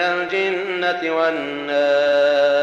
من الجنة والنار